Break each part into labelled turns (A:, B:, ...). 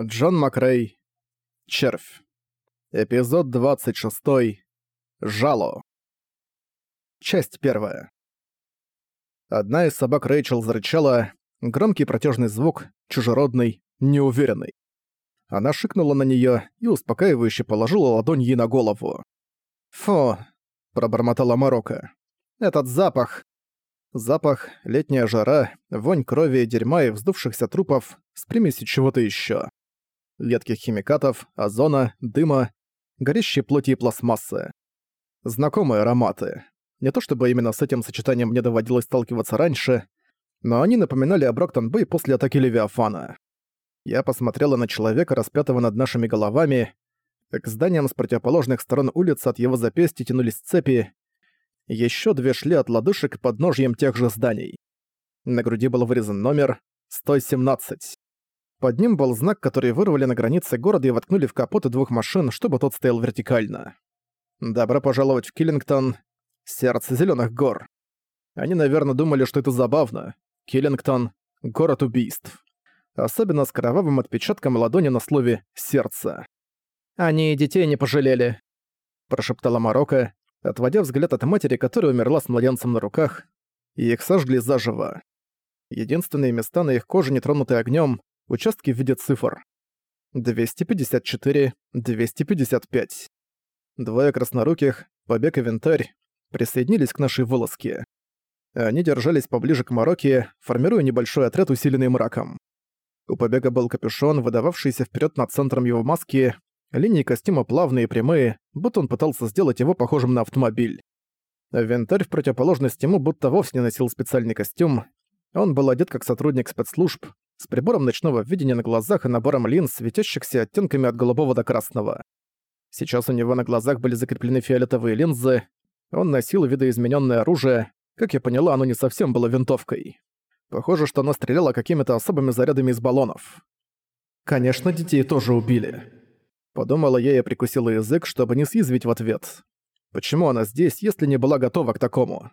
A: Джон Макрей. Червь. Эпизод 26. Жало. Часть первая. Одна из собак Рэйчел зарычала, громкий протяжный звук, чужеродный, неуверенный. Она шикнула на неё и успокаивающе положила ладонь ей на голову. «Фу», — пробормотала Марокко. «Этот запах!» Запах, летняя жара, вонь крови дерьма и вздувшихся трупов с примесью чего-то ещё. Едких химикатов, озона, дыма, горящей плоти и пластмассы. Знакомые ароматы. Не то чтобы именно с этим сочетанием мне доводилось сталкиваться раньше, но они напоминали о Броктон-Бэй после атаки Левиафана. Я посмотрела на человека, распятого над нашими головами. К зданиям с противоположных сторон улицы от его запястья тянулись цепи. Еще две шли от лодыжек под ножьем тех же зданий. На груди был вырезан номер 117. Под ним был знак, который вырвали на границе города и воткнули в капоты двух машин, чтобы тот стоял вертикально. «Добро пожаловать в Киллингтон, сердце зеленых гор». Они, наверное, думали, что это забавно. Киллингтон — город убийств особенно с кровавым отпечатком ладони на слове «сердце». «Они и детей не пожалели», – прошептала Марокко, отводя взгляд от матери, которая умерла с младенцем на руках, и их сожгли заживо. Единственные места на их коже, не тронутые огнем, участки в виде цифр. 254, 255. Двое красноруких, побег и винтарь, присоединились к нашей вылазке. Они держались поближе к Марокке, формируя небольшой отряд, усиленный мраком. У побега был капюшон, выдававшийся вперед над центром его маски, линии костюма плавные и прямые, будто он пытался сделать его похожим на автомобиль. Винтарь в противоположность ему будто вовсе не носил специальный костюм. Он был одет как сотрудник спецслужб, с прибором ночного видения на глазах и набором линз, светящихся оттенками от голубого до красного. Сейчас у него на глазах были закреплены фиолетовые линзы. Он носил видоизмененное оружие. Как я поняла, оно не совсем было винтовкой. Похоже, что она стреляла какими-то особыми зарядами из баллонов. «Конечно, детей тоже убили». Подумала я и прикусила язык, чтобы не съязвить в ответ. Почему она здесь, если не была готова к такому?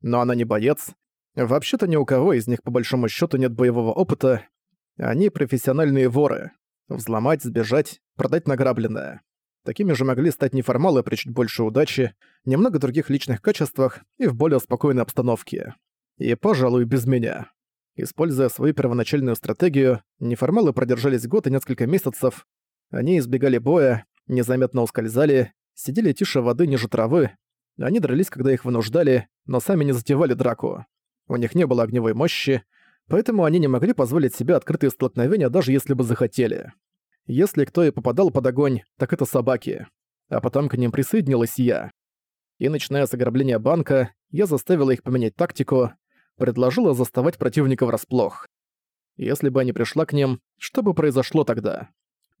A: Но она не боец. Вообще-то ни у кого из них по большому счету нет боевого опыта. Они профессиональные воры. Взломать, сбежать, продать награбленное. Такими же могли стать неформалы при чуть больше удачи, немного других личных качествах и в более спокойной обстановке. И, пожалуй, без меня. Используя свою первоначальную стратегию, неформалы продержались год и несколько месяцев. Они избегали боя, незаметно ускользали, сидели тише воды ниже травы. Они дрались, когда их вынуждали, но сами не затевали драку. У них не было огневой мощи, поэтому они не могли позволить себе открытые столкновения, даже если бы захотели. Если кто и попадал под огонь, так это собаки. А потом к ним присоединилась я. И начиная с ограбления банка, я заставила их поменять тактику, предложила заставать противника врасплох. Если бы они пришла к ним, что бы произошло тогда?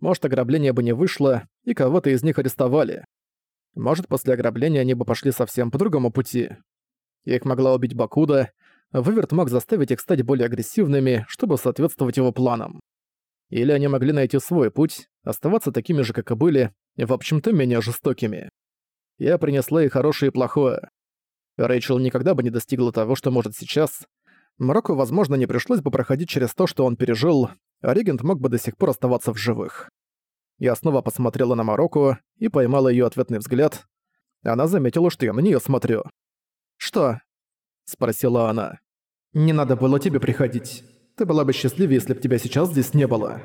A: Может, ограбление бы не вышло, и кого-то из них арестовали. Может, после ограбления они бы пошли совсем по другому пути. Их могла убить Бакуда, Выверт мог заставить их стать более агрессивными, чтобы соответствовать его планам. Или они могли найти свой путь, оставаться такими же, как и были, в общем-то менее жестокими. Я принесла и хорошее, и плохое. Рэйчел никогда бы не достигла того, что может сейчас. Марокко, возможно, не пришлось бы проходить через то, что он пережил, а регент мог бы до сих пор оставаться в живых. Я снова посмотрела на Марокко и поймала её ответный взгляд. Она заметила, что я на неё смотрю. «Что?» — спросила она. «Не надо было тебе приходить. Ты была бы счастливее, если бы тебя сейчас здесь не было».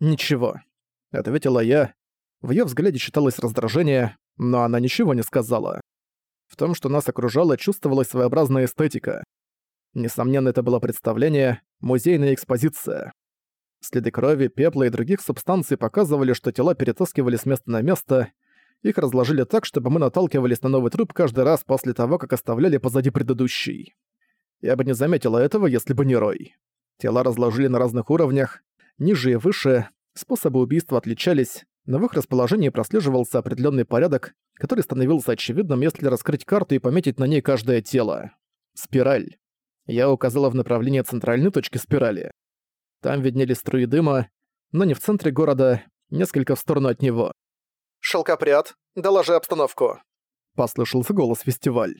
A: «Ничего», — ответила я. В её взгляде читалось раздражение, но она ничего не сказала. В том, что нас окружало, чувствовалась своеобразная эстетика. Несомненно, это было представление, музейная экспозиция. Следы крови, пепла и других субстанций показывали, что тела перетаскивали с места на место, их разложили так, чтобы мы наталкивались на новый труп каждый раз после того, как оставляли позади предыдущий. Я бы не заметила этого, если бы не Рой. Тела разложили на разных уровнях, ниже и выше, способы убийства отличались, но в их расположении прослеживался определенный порядок, который становился очевидным, если раскрыть карту и пометить на ней каждое тело. Спираль. Я указала в направлении центральной точки спирали. Там виднелись струи дыма, но не в центре города, несколько в сторону от него.
B: «Шелкопряд, доложи обстановку», —
A: послышался голос фестиваль.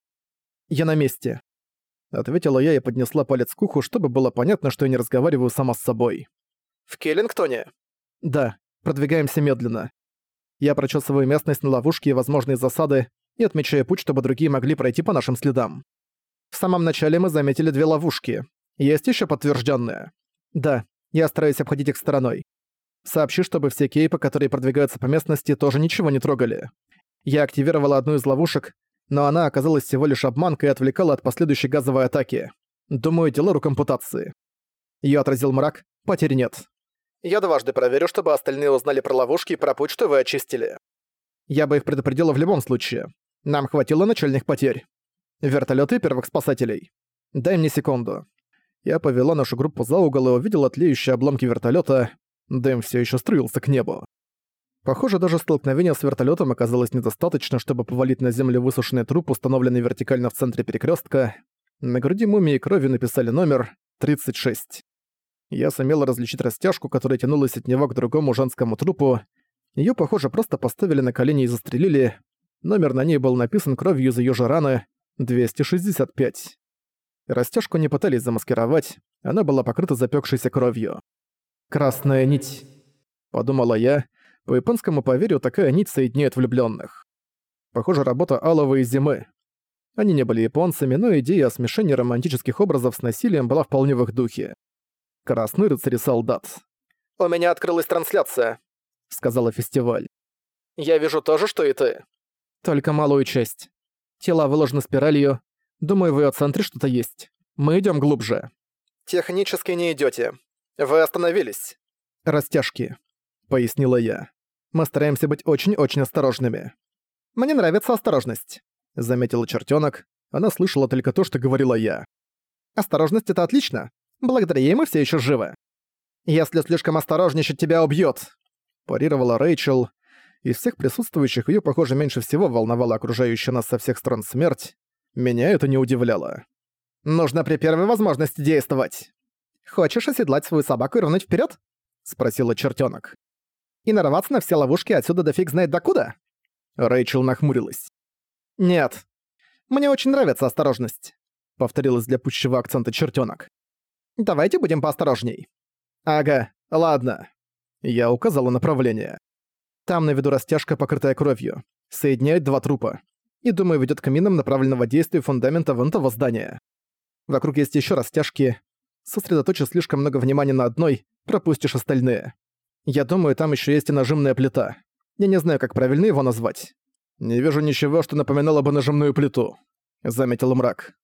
A: «Я на месте», — ответила я и поднесла палец к уху, чтобы было понятно, что я не разговариваю сама с собой.
B: «В Келлингтоне?»
A: Да, продвигаемся медленно. Я прочесываю местность на ловушки и возможные засады и отмечаю путь, чтобы другие могли пройти по нашим следам. В самом начале мы заметили две ловушки. Есть еще подтвержденные. Да, я стараюсь обходить их стороной. Сообщи, чтобы все кейпы, которые продвигаются по местности, тоже ничего не трогали. Я активировала одну из ловушек, но она оказалась всего лишь обманкой и отвлекала от последующей газовой атаки. Думаю, дело рук ампутации. Её отразил мрак, потерь нет.
B: Я дважды проверю, чтобы остальные узнали про ловушки и про путь, что вы очистили.
A: Я бы их предупредила в любом случае. Нам хватило начальных потерь. Вертолёты первых спасателей. Дай мне секунду. Я повела нашу группу за угол и увидела тлеющие обломки вертолета. Дым все еще струился к небу. Похоже, даже столкновение с вертолетом оказалось недостаточно, чтобы повалить на землю высушенный труп, установленный вертикально в центре перекрестка. На груди мумии крови написали номер 36. Я сумела различить растяжку, которая тянулась от него к другому женскому трупу. Ее, похоже, просто поставили на колени и застрелили. Номер на ней был написан кровью из ее же раны 265. Растяжку не пытались замаскировать, она была покрыта запекшейся кровью. «Красная нить», — подумала я. По японскому поверью такая нить соединяет влюбленных. Похоже, работа Алова и Зимы. Они не были японцами, но идея о смешении романтических образов с насилием была вполне в их духе. Красный рыцарь и солдат.
B: «У меня открылась трансляция», —
A: сказала фестиваль.
B: «Я вижу то же, что и ты».
A: «Только малую часть. Тела выложены спиралью, Думаю, в её центре что-то есть. Мы идём глубже».
B: «Технически не идёте. Вы остановились».
A: «Растяжки», — пояснила я. «Мы стараемся быть очень-очень осторожными». «Мне нравится осторожность», — заметила чертёнок. Она слышала только то, что говорила я. «Осторожность — это отлично. Благодаря ей мы все ещё живы». «Если слишком осторожничать, тебя убьёт», — парировала Рэйчел. Из всех присутствующих её, похоже, меньше всего волновала окружающая нас со всех сторон смерть. Меня это не удивляло. «Нужно при первой возможности действовать. Хочешь оседлать свою собаку и рвануть вперед? спросила чертенок. «И нарваться на все ловушки отсюда до фиг знает докуда?» Рэйчел нахмурилась. «Нет. Мне очень нравится осторожность», — повторилась для пущего акцента чертенок. «Давайте будем поосторожней». «Ага, ладно». Я указала направление. Там на виду растяжка, покрытая кровью. Соединяет два трупа и, думаю, ведет к минам направленного действия фундамента вон того здания. Вокруг есть еще растяжки. Сосредоточив слишком много внимания на одной, пропустишь остальные. Я думаю, там еще есть и нажимная плита. Я не знаю, как правильно его назвать. «Не вижу ничего, что напоминало бы нажимную плиту», — заметил мрак.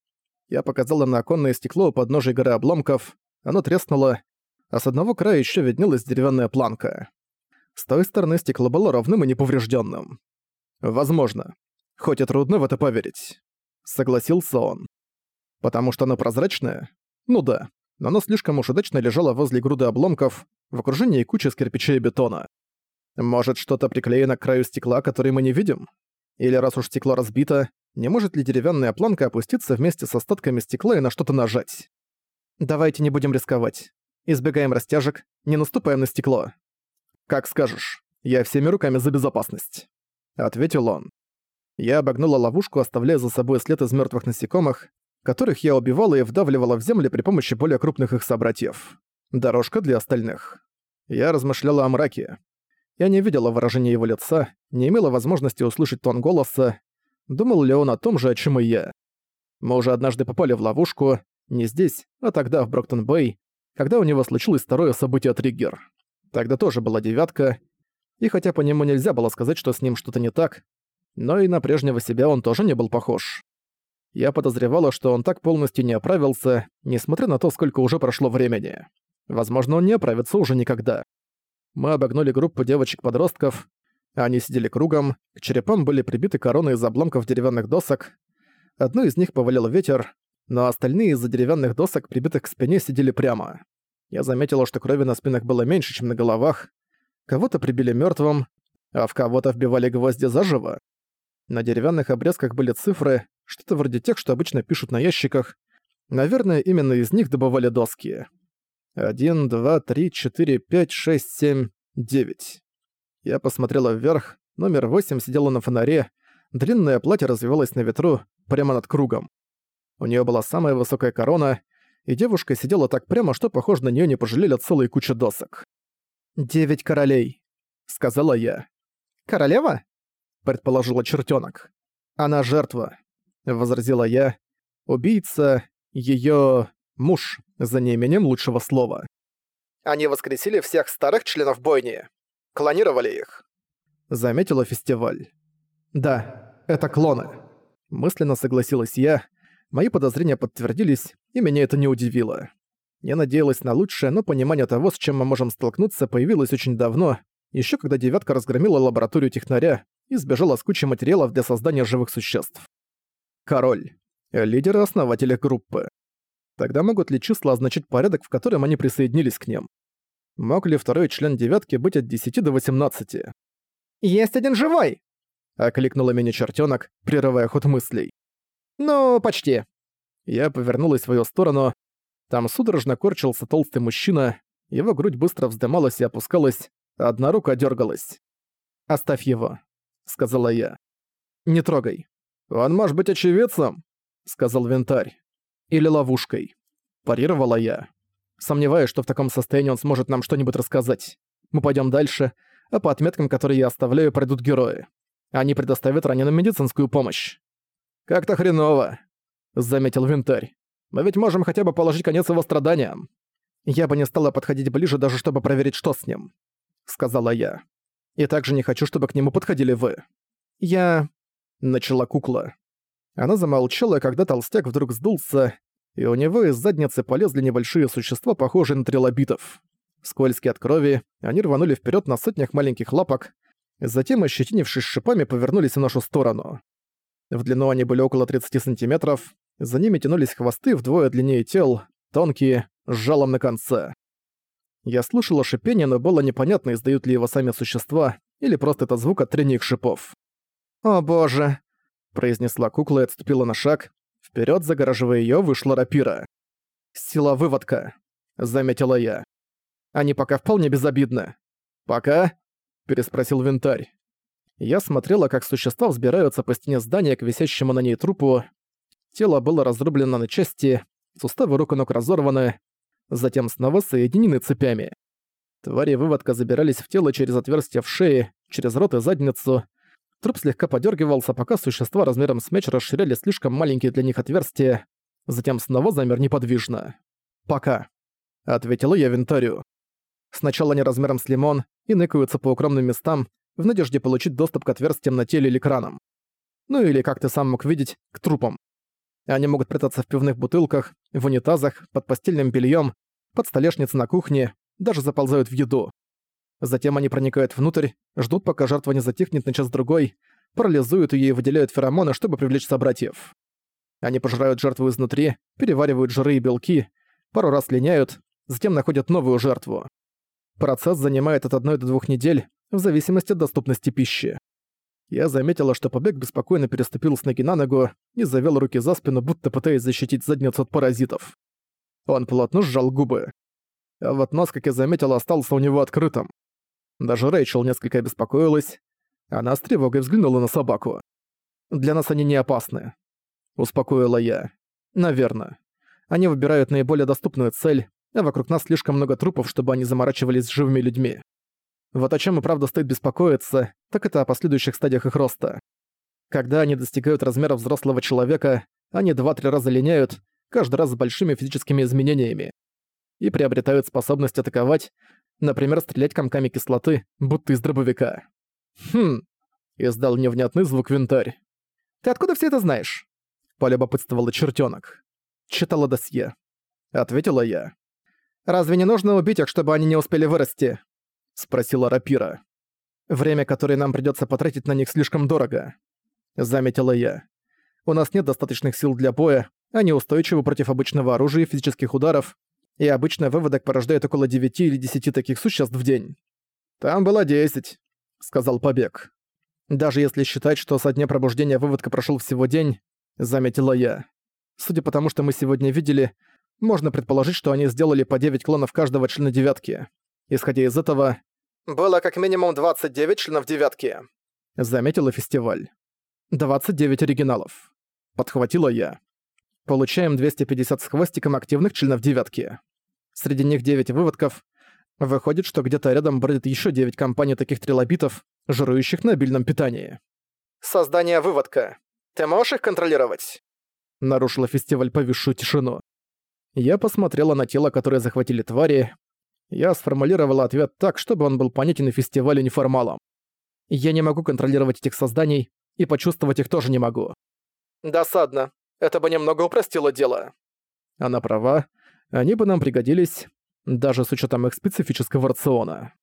A: Я показала на оконное стекло у подножия горы обломков. Оно треснуло, а с одного края еще виднелась деревянная планка. С той стороны стекло было ровным и неповрежденным. Возможно. Хоть и трудно в это поверить. Согласился он. Потому что оно прозрачное? Ну да, но оно слишком уж удачно лежало возле груды обломков, в окружении кучи из кирпичей и бетона. Может, что-то приклеено к краю стекла, который мы не видим? Или раз уж стекло разбито, не может ли деревянная планка опуститься вместе с остатками стекла и на что-то нажать? Давайте не будем рисковать. Избегаем растяжек, не наступаем на стекло. Как скажешь. Я всеми руками за безопасность. Ответил он. Я обогнула ловушку, оставляя за собой след из мертвых насекомых, которых я убивала и вдавливала в землю при помощи более крупных их собратьев. Дорожка для остальных. Я размышляла о мраке. Я не видела выражения его лица, не имела возможности услышать тон голоса. Думал ли он о том же, о чем и я? Мы уже однажды попали в ловушку, не здесь, а тогда в Броктон-Бэй, когда у него случилось второе событие триггер. Тогда тоже была девятка, и хотя по нему нельзя было сказать, что с ним что-то не так, но и на прежнего себя он тоже не был похож. Я подозревала, что он так полностью не оправился, несмотря на то, сколько уже прошло времени. Возможно, он не оправится уже никогда. Мы обогнули группу девочек-подростков. Они сидели кругом, к черепам были прибиты короны из обломков деревянных досок. Одну из них повалил ветер, но остальные из-за деревянных досок, прибитых к спине, сидели прямо. Я заметила, что крови на спинах было меньше, чем на головах. Кого-то прибили мертвым, а в кого-то вбивали гвозди заживо. На деревянных обрезках были цифры, что-то вроде тех, что обычно пишут на ящиках. Наверное, именно из них добывали доски. 1, 2, 3, 4, 5, 6, 7, 9. Я посмотрела вверх, номер 8 сидела на фонаре, длинное платье развивалось на ветру, прямо над кругом. У нее была самая высокая корона, и девушка сидела так прямо, что, похоже, на нее не пожалели целые кучи досок. «Девять королей», — сказала я. «Королева?» — предположила чертенок. «Она жертва», — возразила я. «Убийца — её муж, за неимением лучшего слова».
B: Они воскресили всех старых членов бойни. Клонировали их.
A: Заметила фестиваль. «Да, это клоны». Мысленно согласилась я. Мои подозрения подтвердились, и меня это не удивило. Я надеялась на лучшее, но понимание того, с чем мы можем столкнуться, появилось очень давно, еще когда «девятка» разгромила лабораторию технаря и сбежала с кучей материалов для создания живых существ. Король. Лидер и основатель группы. Тогда могут ли числа означать порядок, в котором они присоединились к ним? Мог ли второй член «девятки» быть от 10 до 18?
B: «Есть один живой!»
A: — окликнула меня чертенок, прерывая ход мыслей.
B: «Ну, почти».
A: Я повернулась в свою сторону. Там судорожно корчился толстый мужчина, его грудь быстро вздымалась и опускалась, одна рука дергалась. «Оставь его», — сказала я. «Не трогай». «Он может быть очевидцем», — сказал винтарь. «Или ловушкой», — парировала я. Сомневаюсь, что в таком состоянии он сможет нам что-нибудь рассказать. Мы пойдем дальше, а по отметкам, которые я оставляю, пройдут герои. Они предоставят раненым медицинскую помощь. «Как-то хреново», — заметил Винтарь. «Мы ведь можем хотя бы положить конец его страданиям». «Я бы не стала подходить ближе, даже чтобы проверить, что с ним», — сказала я. «И также не хочу, чтобы к нему подходили вы». «Я...» — начала кукла. Она замолчала, когда толстяк вдруг сдулся, и у него из задницы полезли небольшие существа, похожие на трилобитов. Скользкие от крови, они рванули вперед на сотнях маленьких лапок, затем, ощетинившись шипами, повернулись в нашу сторону. В длину они были около 30 сантиметров, за ними тянулись хвосты вдвое длиннее тел, тонкие, с жалом на конце. Я слышала шипение, но было непонятно, издают ли его сами существа, или просто это звук от трения их шипов. «О боже!» – произнесла кукла и отступила на шаг. Вперед, загораживая ее, вышла рапира. «Сила выводка», – заметила я. «Они пока вполне безобидны». «Пока?» – переспросил винтарь. Я смотрела, как существа взбираются по стене здания к висящему на ней трупу. Тело было разрублено на части, суставы рук и ног разорваны, затем снова соединены цепями. Твари выводка забирались в тело через отверстия в шее, через рот и задницу. Труп слегка подергивался, пока существа размером с меч расширяли слишком маленькие для них отверстия, затем снова замер неподвижно. «Пока», — ответила я винтарю. Сначала они размером с лимон и ныкаются по укромным местам, в надежде получить доступ к отверстиям на теле или кранам. Ну или, как ты сам мог видеть, к трупам. Они могут прятаться в пивных бутылках, в унитазах, под постельным бельем, под столешницей на кухне, даже заползают в еду. Затем они проникают внутрь, ждут, пока жертва не затихнет на час-другой, парализуют ее и выделяют феромоны, чтобы привлечь собратьев. Они пожирают жертву изнутри, переваривают жиры и белки, пару раз линяют, затем находят новую жертву. Процесс занимает от одной до двух недель, в зависимости от доступности пищи. Я заметила, что побег беспокойно переступил с ноги на ногу и завел руки за спину, будто пытаясь защитить задницу от паразитов. Он плотно сжал губы. А вот нос, как я заметила, остался у него открытым. Даже Рэйчел несколько обеспокоилась. Она с тревогой взглянула на собаку. «Для нас они не опасны», — успокоила я. «Наверное. Они выбирают наиболее доступную цель, а вокруг нас слишком много трупов, чтобы они заморачивались с живыми людьми. Вот о чем и правда стоит беспокоиться, так это о последующих стадиях их роста. Когда они достигают размера взрослого человека, они два-три раза линяют, каждый раз с большими физическими изменениями. И приобретают способность атаковать, например, стрелять комками кислоты, будто из дробовика. «Хм», — издал невнятный звук винтарь. «Ты откуда все это знаешь?» — полюбопытствовала чертенок. «Читала досье», — ответила я. «Разве не нужно убить их, чтобы они не успели вырасти?» — спросила Рапира. «Время, которое нам придётся потратить на них, слишком дорого», — заметила я. «У нас нет достаточных сил для боя, они устойчивы против обычного оружия и физических ударов, и обычно выводок порождает около 9 или 10 таких существ в день». «Там было 10», — сказал Побег. «Даже если считать, что со дня пробуждения выводка прошёл всего день», — заметила я. «Судя по тому, что мы сегодня видели, можно предположить, что они сделали по 9 клонов каждого члена девятки. Исходя из этого...
B: «Было как минимум 29 членов девятки», —
A: заметила фестиваль. «29 оригиналов». Подхватила я. Получаем 250 с хвостиком активных членов девятки. Среди них 9 выводков, Выходит, что где-то рядом бродит еще девять компаний таких трилобитов, жирующих на обильном питании.
B: Создание выводка. Ты можешь их контролировать?
A: Нарушила фестиваль повисшую тишину. Я посмотрела на тело, которое захватили твари. Я сформулировала ответ так, чтобы он был понятен и фестивалю неформалом. Я не могу контролировать этих созданий, и почувствовать их тоже не могу.
B: Досадно. Это бы немного упростило дело.
A: Она права. Они бы нам пригодились, даже с учетом их специфического рациона.